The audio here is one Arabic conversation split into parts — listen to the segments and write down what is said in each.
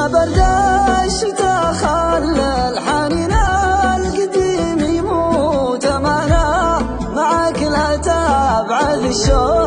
haberdar 笑。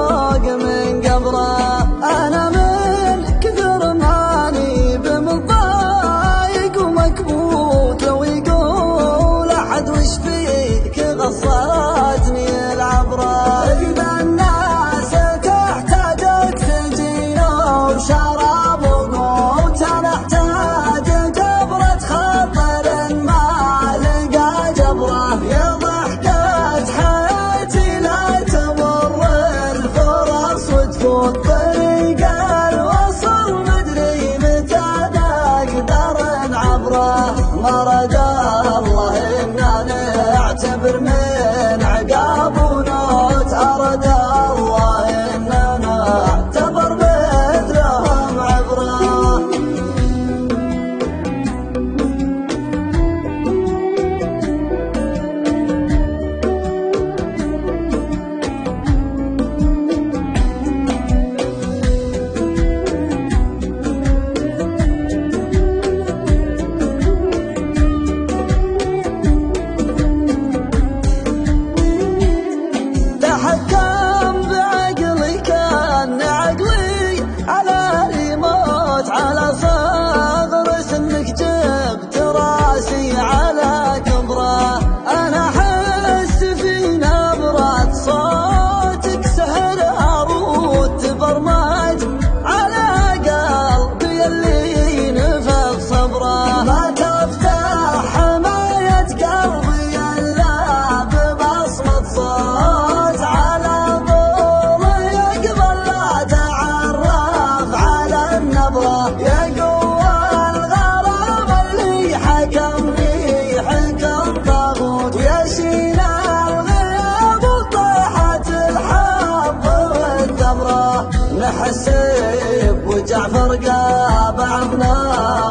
العباس على طوله يقبل لا تعرف على النبرة يقوى الغرام اللي حكم فيه حكم طاغوت ويشيل الغياب وطيحة الحب والثمرة نحسب وجعفر قابعنا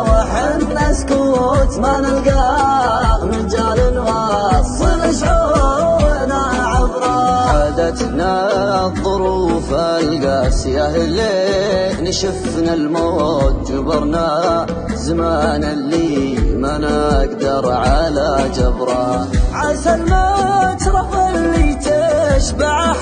وحنا سكوت ما نلقاه عادتنا الظروف القاسية اللي نشفنا الموت جبرنا زمان اللي ما نقدر على جبره. عسى المترف اللي تشبع